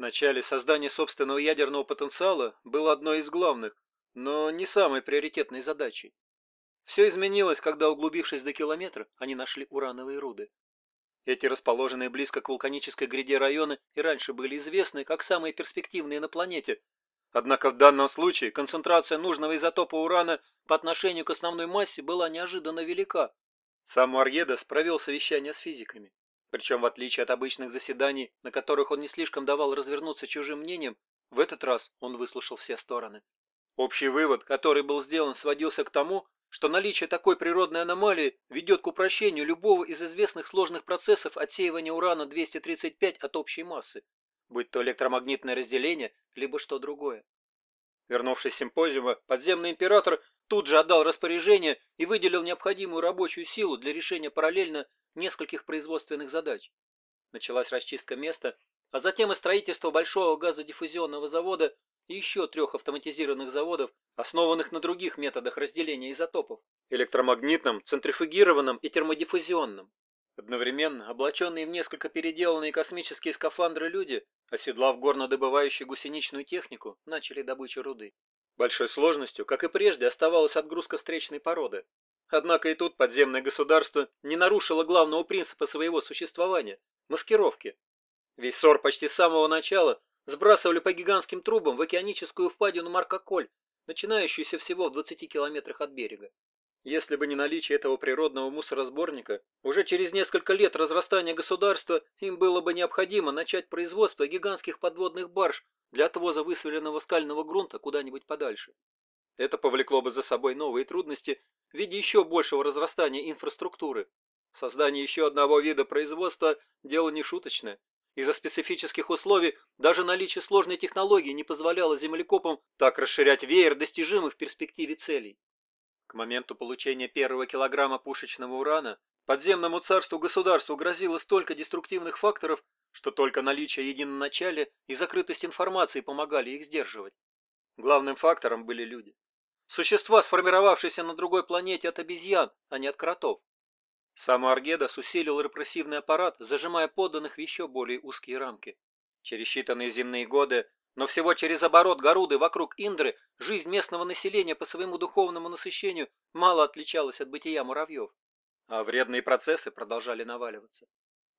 Вначале создание собственного ядерного потенциала было одной из главных, но не самой приоритетной задачей. Все изменилось, когда, углубившись до километра, они нашли урановые руды. Эти расположенные близко к вулканической гряде районы и раньше были известны как самые перспективные на планете. Однако в данном случае концентрация нужного изотопа урана по отношению к основной массе была неожиданно велика. Сам Уарьедас провел совещание с физиками. Причем, в отличие от обычных заседаний, на которых он не слишком давал развернуться чужим мнением, в этот раз он выслушал все стороны. Общий вывод, который был сделан, сводился к тому, что наличие такой природной аномалии ведет к упрощению любого из известных сложных процессов отсеивания урана-235 от общей массы, будь то электромагнитное разделение, либо что другое. Вернувшись с симпозиума, подземный император тут же отдал распоряжение и выделил необходимую рабочую силу для решения параллельно нескольких производственных задач. Началась расчистка места, а затем и строительство большого газодиффузионного завода и еще трех автоматизированных заводов, основанных на других методах разделения изотопов – электромагнитном, центрифугированном и термодиффузионном. Одновременно облаченные в несколько переделанные космические скафандры люди, оседлав горнодобывающую гусеничную технику, начали добычу руды. Большой сложностью, как и прежде, оставалась отгрузка встречной породы, Однако и тут подземное государство не нарушило главного принципа своего существования – маскировки. Весь ссор почти с самого начала сбрасывали по гигантским трубам в океаническую впадину Маркоколь, начинающуюся всего в 20 километрах от берега. Если бы не наличие этого природного мусоросборника, уже через несколько лет разрастания государства им было бы необходимо начать производство гигантских подводных барж для отвоза высвеленного скального грунта куда-нибудь подальше. Это повлекло бы за собой новые трудности в виде еще большего разрастания инфраструктуры. Создание еще одного вида производства – дело не шуточное. Из-за специфических условий даже наличие сложной технологии не позволяло землекопам так расширять веер достижимых в перспективе целей. К моменту получения первого килограмма пушечного урана подземному царству-государству грозило столько деструктивных факторов, что только наличие единоначалия и закрытость информации помогали их сдерживать. Главным фактором были люди. Существа, сформировавшиеся на другой планете от обезьян, а не от кротов. Сам Аргедас усилил репрессивный аппарат, зажимая подданных в еще более узкие рамки. Через считанные земные годы, но всего через оборот Горуды вокруг Индры, жизнь местного населения по своему духовному насыщению мало отличалась от бытия муравьев. А вредные процессы продолжали наваливаться.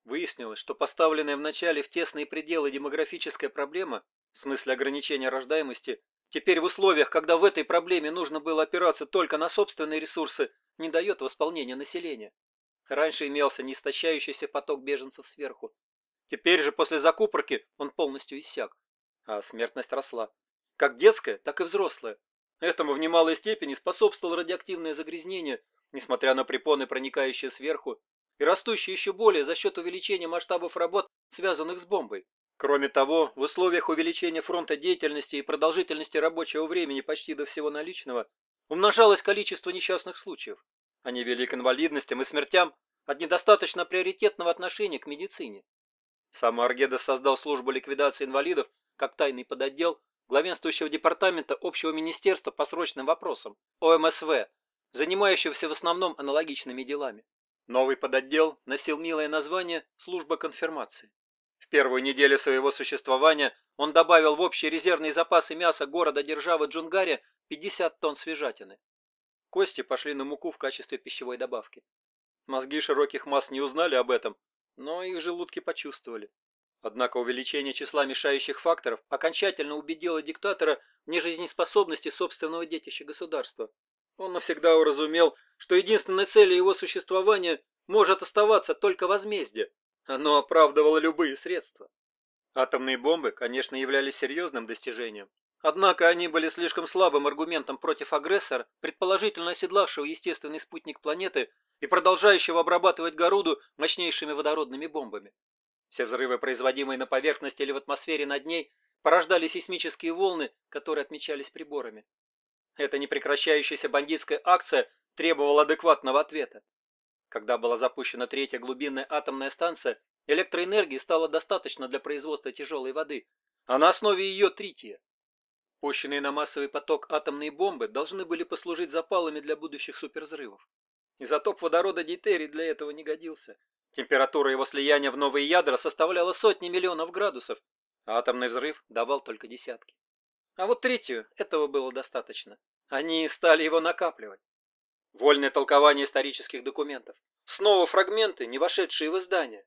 Выяснилось, что поставленная в начале в тесные пределы демографическая проблема, в смысле ограничения рождаемости, Теперь в условиях, когда в этой проблеме нужно было опираться только на собственные ресурсы, не дает восполнения населения. Раньше имелся неистощающийся поток беженцев сверху. Теперь же после закупорки он полностью иссяк. А смертность росла. Как детская, так и взрослая. Этому в немалой степени способствовало радиоактивное загрязнение, несмотря на препоны, проникающие сверху, и растущие еще более за счет увеличения масштабов работ, связанных с бомбой. Кроме того, в условиях увеличения фронта деятельности и продолжительности рабочего времени почти до всего наличного, умножалось количество несчастных случаев. Они вели к инвалидностям и смертям от недостаточно приоритетного отношения к медицине. Сам Аргеда создал службу ликвидации инвалидов как тайный подотдел главенствующего департамента Общего министерства по срочным вопросам, ОМСВ, занимающегося в основном аналогичными делами. Новый подотдел носил милое название «Служба конфирмации» первую неделю своего существования он добавил в общие резервные запасы мяса города-державы Джунгари 50 тонн свежатины. Кости пошли на муку в качестве пищевой добавки. Мозги широких масс не узнали об этом, но их желудки почувствовали. Однако увеличение числа мешающих факторов окончательно убедило диктатора в нежизнеспособности собственного детища государства. Он навсегда уразумел, что единственной целью его существования может оставаться только возмездие, оно оправдывало любые средства. Атомные бомбы, конечно, являлись серьезным достижением. Однако они были слишком слабым аргументом против агрессора, предположительно оседлавшего естественный спутник планеты и продолжающего обрабатывать Горуду мощнейшими водородными бомбами. Все взрывы, производимые на поверхности или в атмосфере над ней, порождали сейсмические волны, которые отмечались приборами. Эта непрекращающаяся бандитская акция требовала адекватного ответа. Когда была запущена третья глубинная атомная станция, электроэнергии стало достаточно для производства тяжелой воды, а на основе ее трития. Пущенные на массовый поток атомные бомбы должны были послужить запалами для будущих супервзрывов. Изотоп водорода дейтерий для этого не годился. Температура его слияния в новые ядра составляла сотни миллионов градусов, Атомный взрыв давал только десятки. А вот третью этого было достаточно. Они стали его накапливать. Вольное толкование исторических документов. Снова фрагменты, не вошедшие в издание.